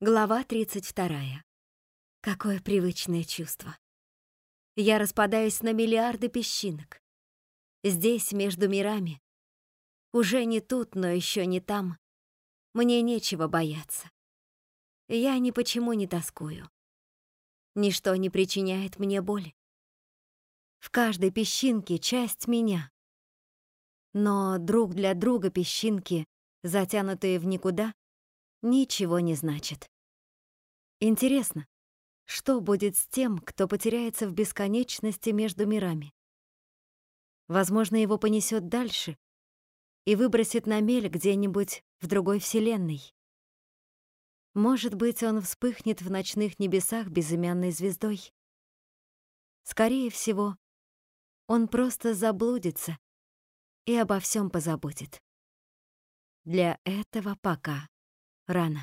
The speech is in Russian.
Глава 32. Какое привычное чувство. Я распадаюсь на миллиарды песчинок. Здесь, между мирами. Уже не тут, но еще не там. Мне нечего бояться. Я ни почему не тоскую. Ничто не причиняет мне боли. В каждой песчинке часть меня. Но друг для друга песчинки, затянутые в никуда, ничего не значит. Интересно, что будет с тем, кто потеряется в бесконечности между мирами? Возможно, его понесет дальше и выбросит на мель где-нибудь в другой вселенной. Может быть, он вспыхнет в ночных небесах безымянной звездой. Скорее всего, он просто заблудится и обо всем позабудет. Для этого пока рано.